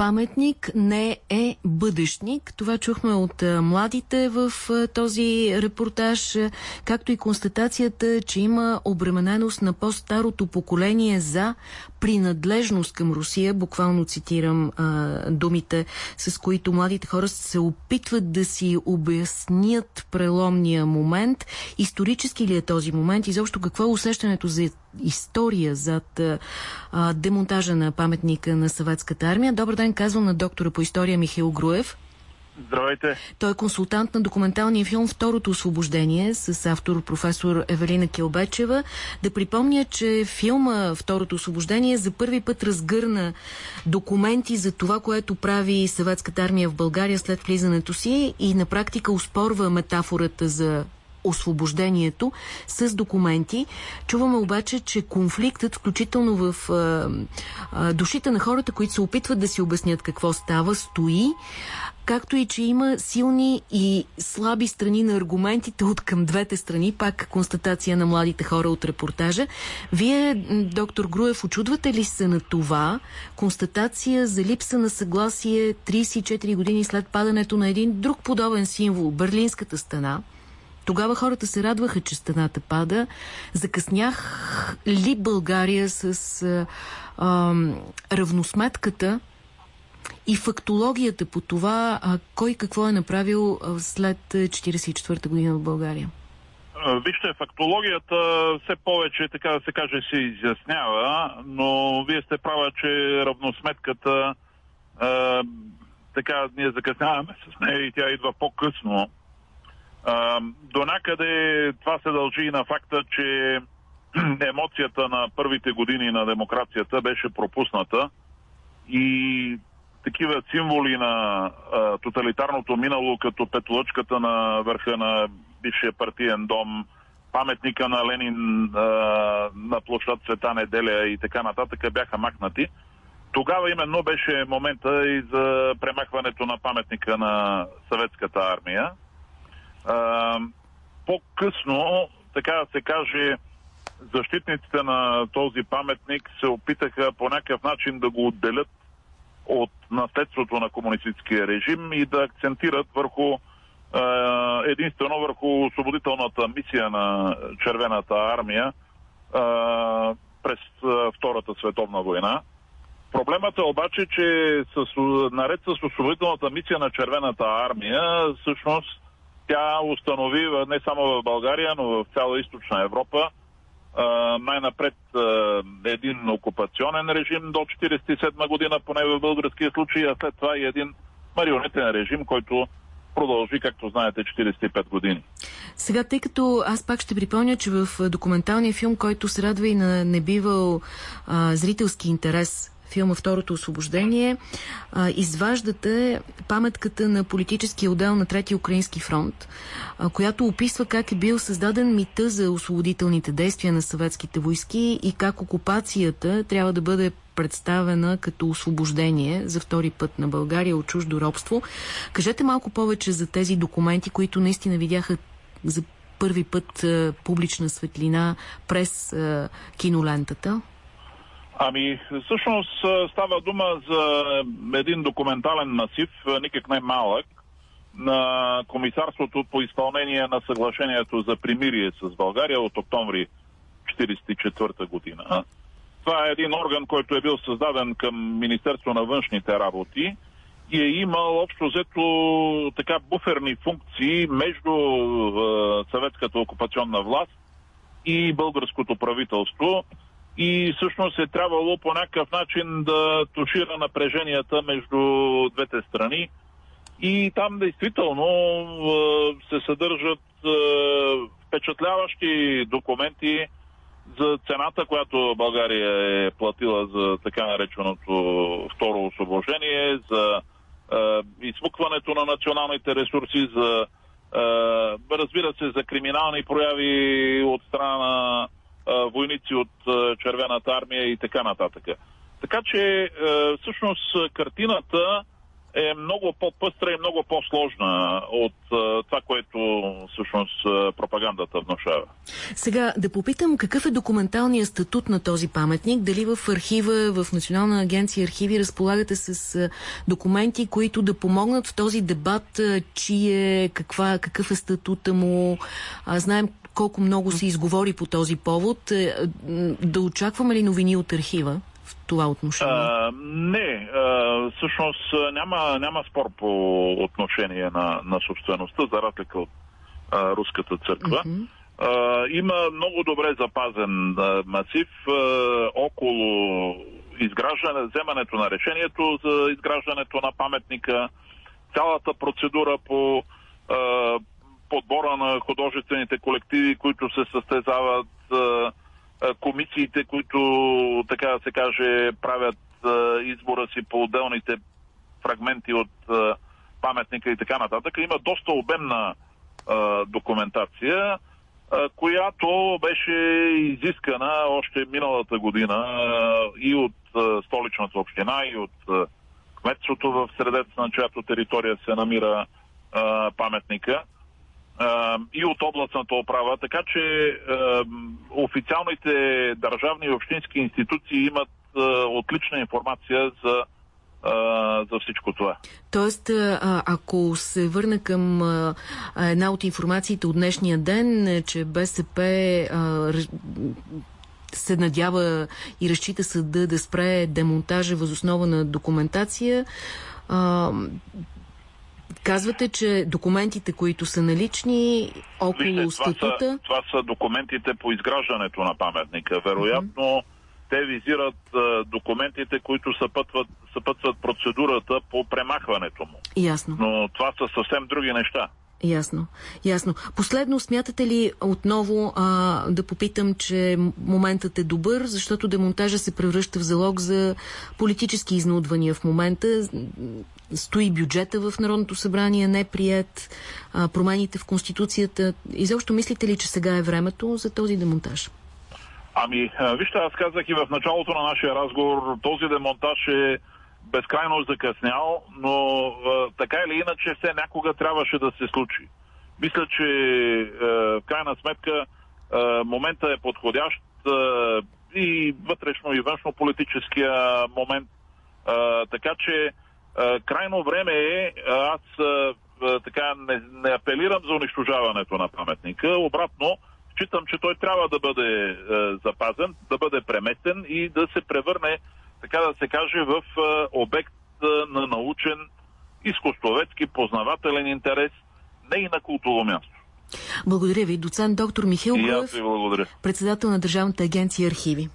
Паметник не е бъдещник. Това чухме от младите в този репортаж, както и констатацията, че има обремененост на по-старото поколение за принадлежност към Русия. Буквално цитирам а, думите, с които младите хора се опитват да си обяснят преломния момент. Исторически ли е този момент? Изобщо какво е усещането за история зад а, демонтажа на паметника на съветската армия? Добър ден, казвам на доктора по история Михаил Груев. Здравейте. Той е консултант на документалния филм «Второто освобождение» с автор професор Евелина Келбечева. Да припомня, че филма «Второто освобождение» за първи път разгърна документи за това, което прави съветската армия в България след влизането си и на практика успорва метафората за освобождението с документи. Чуваме обаче, че конфликтът, включително в а, а, душите на хората, които се опитват да си обяснят какво става, стои, както и, че има силни и слаби страни на аргументите от към двете страни, пак констатация на младите хора от репортажа. Вие, доктор Груев, очудвате ли се на това? Констатация за липса на съгласие 34 години след падането на един друг подобен символ, Берлинската стена – тогава хората се радваха, че стената пада. Закъснях ли България с а, а, равносметката и фактологията по това, а, кой какво е направил след 1944 година в България? Вижте, фактологията все повече, така да се каже, се изяснява, но вие сте права, че равносметката а, така ние закъсняваме с нея и тя идва по-късно. До някъде това се дължи и на факта, че емоцията на първите години на демокрацията беше пропусната и такива символи на а, тоталитарното минало, като петолъчката на върха на бившия партиен дом, паметника на Ленин а, на площад Света неделя и така нататък бяха махнати. Тогава именно беше момента и за премахването на паметника на съветската армия по-късно, така да се каже, защитниците на този паметник се опитаха по някакъв начин да го отделят от наследството на комунистическия режим и да акцентират върху единствено върху освободителната мисия на Червената армия през Втората световна война. Проблемът е обаче, че с, наред с освободителната мисия на Червената армия, всъщност тя установи не само в България, но в цяла източна Европа най-напред един окупационен режим до 1947 година, поне в българския случай, а след това и един марионетен режим, който продължи, както знаете, 45 години. Сега, тъй като аз пак ще припомня, че в документалния филм, който се радва и на небивал а, зрителски интерес филма Второто освобождение, а, изваждате паметката на политическия отдел на Трети Украински фронт, а, която описва как е бил създаден мита за освободителните действия на съветските войски и как окупацията трябва да бъде представена като освобождение за втори път на България от чуждо робство. Кажете малко повече за тези документи, които наистина видяха за първи път а, публична светлина през а, кинолентата. Ами, всъщност става дума за един документален масив, никак не малък, на Комисарството по изпълнение на съглашението за примирие с България от октомври 1944 година. Това е един орган, който е бил създаден към Министерство на външните работи и е имал общо взето така буферни функции между съветската окупационна власт и българското правителство и всъщност е трябвало по някакъв начин да тушира напреженията между двете страни. И там действително се съдържат впечатляващи документи за цената, която България е платила за така нареченото второ освобождение, за измукването на националните ресурси, за разбира се, за криминални прояви от страна на войници от Червената армия и така нататък. Така че всъщност картината е много по-пъстра и много по-сложна от това, което всъщност пропагандата внушава. Сега да попитам какъв е документалният статут на този паметник? Дали в архива, в Национална агенция архиви разполагате с документи, които да помогнат в този дебат, чие, каква, какъв е статута му? А, знаем колко много се изговори по този повод. Е, да очакваме ли новини от архива? в това отношение? А, не, а, всъщност няма, няма спор по отношение на, на собствеността, за разлика от а, руската църква. Uh-huh. А, има много добре запазен а, масив а, около изграждане, вземането на решението за изграждането на паметника, цялата процедура по а, подбора на художествените колективи, които се състезават, комисиите, които, така да се каже, правят избора си по отделните фрагменти от паметника и така нататък. Има доста обемна документация, която беше изискана още миналата година и от столичната община, и от кметството в средата на чиято територия се намира паметника и от областната управа, така че официалните държавни и общински институции имат отлична информация за за всичко това. Тоест, ако се върна към една от информациите от днешния ден, е, че БСП се надява и разчита съда да спре демонтажа възоснова на документация, Казвате, че документите, които са налични около Вижте, статута... Това са, това са документите по изграждането на паметника. Вероятно, mm -hmm. те визират а, документите, които съпътват, съпътват процедурата по премахването му. Ясно. Но това са съвсем други неща. Ясно, ясно. Последно, смятате ли отново а, да попитам, че моментът е добър, защото демонтажа се превръща в залог за политически изнудвания в момента. Стои бюджета в Народното събрание, не прият, а, промените в Конституцията. Изобщо мислите ли, че сега е времето за този демонтаж? Ами, вижте, аз казах и в началото на нашия разговор, този демонтаж е безкрайно закъснял, но а, така или иначе все някога трябваше да се случи. Мисля, че а, в крайна сметка а, момента е подходящ а, и вътрешно и външно политическия момент. А, така че крайно време е, аз така не, не апелирам за унищожаването на паметника, обратно, считам, че той трябва да бъде запазен, да бъде преместен и да се превърне така да се каже, в обект на научен, изкуствоведски, познавателен интерес, не и на култово място. Благодаря ви, доцент доктор Михил Груев, председател на Държавната агенция архиви.